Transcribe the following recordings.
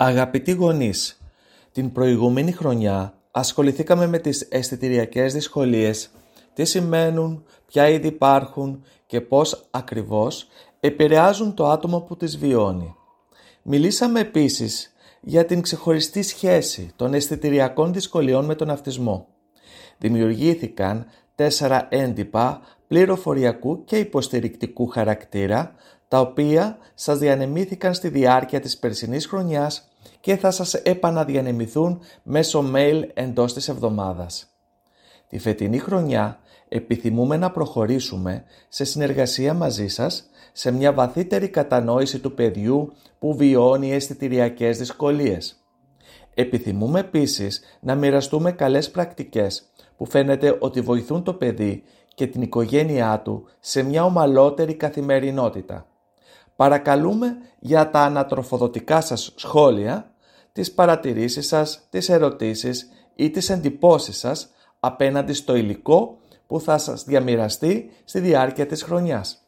Αγαπητοί γονείς, την προηγούμενη χρονιά ασχοληθήκαμε με τις αισθητηριακές δυσκολίες, τι σημαίνουν, ποια είδη υπάρχουν και πώς ακριβώς επηρεάζουν το άτομο που τις βιώνει. Μιλήσαμε επίσης για την ξεχωριστή σχέση των αισθητηριακών δυσκολιών με τον αυτισμό. Δημιουργήθηκαν τέσσερα έντυπα πληροφοριακού και υποστηρικτικού χαρακτήρα, τα οποία σας διανεμήθηκαν στη διάρκεια της περσινής χρονιάς και θα σας επαναδιανεμηθούν μέσω mail εντός της εβδομάδας. Τη φετινή χρονιά επιθυμούμε να προχωρήσουμε σε συνεργασία μαζί σας σε μια βαθύτερη κατανόηση του παιδιού που βιώνει αισθητηριακές δυσκολίες. Επιθυμούμε επίσης να μοιραστούμε καλές πρακτικές που φαίνεται ότι βοηθούν το παιδί και την οικογένειά του σε μια ομαλότερη καθημερινότητα. Παρακαλούμε για τα ανατροφοδοτικά σας σχόλια, τις παρατηρήσεις σας, τις ερωτήσεις ή τις εντυπώσεις σας απέναντι στο υλικό που θα σας διαμοιραστεί στη διάρκεια της χρονιάς.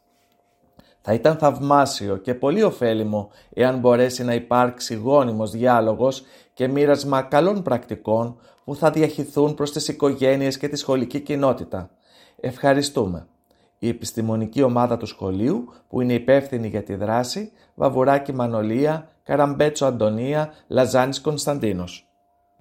Θα ήταν θαυμάσιο και πολύ ωφέλιμο εάν μπορέσει να υπάρξει γόνιμος διάλογος και μοίρασμα καλών πρακτικών που θα διαχυθούν προς τις οικογένειες και τη σχολική κοινότητα. Ευχαριστούμε. Η επιστημονική ομάδα του σχολείου που είναι υπεύθυνη για τη δράση Βαβουράκη Μανολία, Καραμπέτσο Αντωνία, Λαζάνης Κωνσταντίνος.